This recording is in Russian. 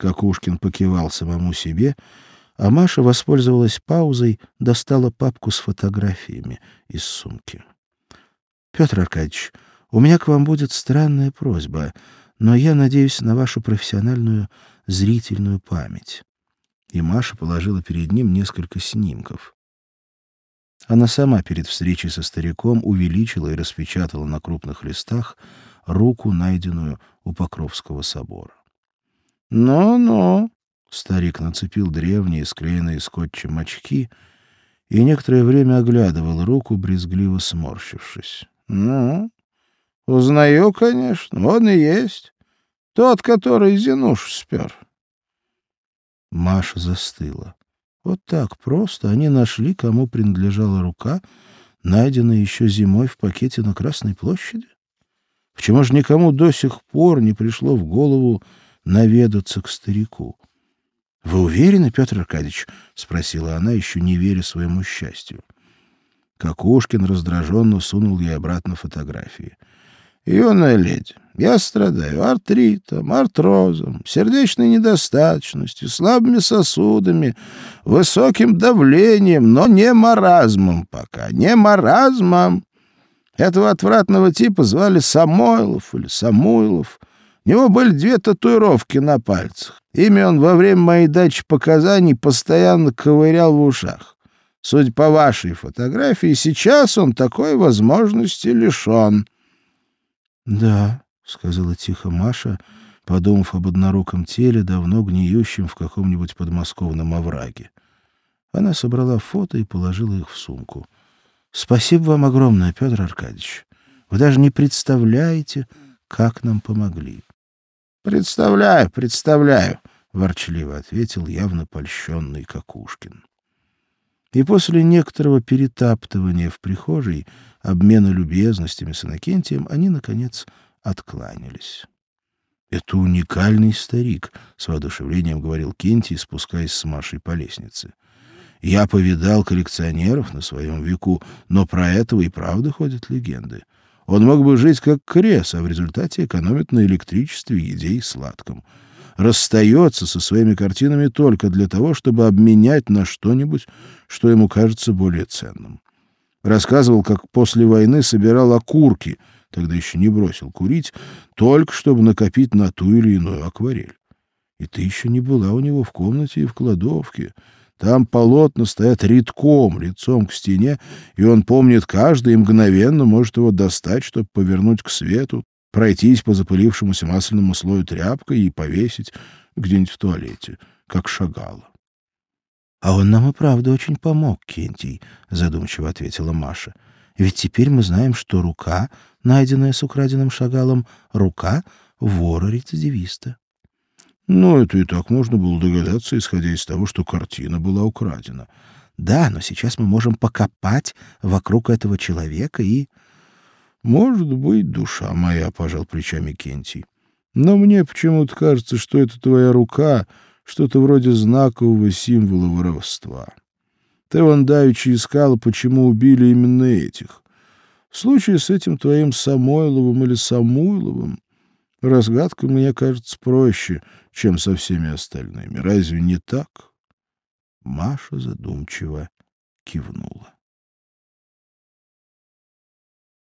Какушкин покивал самому себе, а Маша воспользовалась паузой, достала папку с фотографиями из сумки. — Петр Аркадьевич, у меня к вам будет странная просьба, но я надеюсь на вашу профессиональную зрительную память. И Маша положила перед ним несколько снимков. Она сама перед встречей со стариком увеличила и распечатала на крупных листах руку, найденную у Покровского собора. «Ну-ну», — старик нацепил древние, склеенные скотчем очки и некоторое время оглядывал руку, брезгливо сморщившись. «Ну, узнаю, конечно, он и есть. Тот, который Зинуш спер». Маша застыла. Вот так просто они нашли, кому принадлежала рука, найденная еще зимой в пакете на Красной площади? Почему же никому до сих пор не пришло в голову наведаться к старику? — Вы уверены, Петр Аркадьевич? — спросила она, еще не веря своему счастью. Какушкин раздраженно сунул ей обратно фотографии. Юная леди, я страдаю артритом, артрозом, сердечной недостаточностью, слабыми сосудами, высоким давлением, но не маразмом пока, не маразмом. Этого отвратного типа звали Самойлов или Самуйлов. У него были две татуировки на пальцах. Ими он во время моей дачи показаний постоянно ковырял в ушах. Судя по вашей фотографии, сейчас он такой возможности лишен. «Да», — сказала тихо Маша, подумав об одноруком теле, давно гниющем в каком-нибудь подмосковном овраге. Она собрала фото и положила их в сумку. «Спасибо вам огромное, Петр Аркадьевич. Вы даже не представляете, как нам помогли». «Представляю, представляю», — ворчливо ответил явно польщенный Какушкин. И после некоторого перетаптывания в прихожей, обмена любезностями с Иннокентием, они, наконец, откланялись. «Это уникальный старик», — с воодушевлением говорил Кентий, спускаясь с Машей по лестнице. «Я повидал коллекционеров на своем веку, но про этого и правда ходят легенды. Он мог бы жить как крес, а в результате экономит на электричестве, еде и сладком расстается со своими картинами только для того, чтобы обменять на что-нибудь, что ему кажется более ценным. Рассказывал, как после войны собирал окурки, тогда еще не бросил курить, только чтобы накопить на ту или иную акварель. И ты еще не была у него в комнате и в кладовке. Там полотна стоят редком, лицом к стене, и он помнит каждый и мгновенно может его достать, чтобы повернуть к свету, пройтись по запылившемуся масляному слою тряпкой и повесить где-нибудь в туалете, как шагала. — А он нам и правда очень помог, Кентий, — задумчиво ответила Маша. — Ведь теперь мы знаем, что рука, найденная с украденным шагалом, рука вора-рецидивиста. — Ну, это и так можно было догадаться, исходя из того, что картина была украдена. — Да, но сейчас мы можем покопать вокруг этого человека и... Может быть, душа моя, пожал плечами Кенти. Но мне почему-то кажется, что это твоя рука, что-то вроде знакового символа воровства. Ты вон давеча искала, почему убили именно этих. В случае с этим твоим Самойловым или Самуйловым разгадка мне кажется проще, чем со всеми остальными. Разве не так? Маша задумчиво кивнула.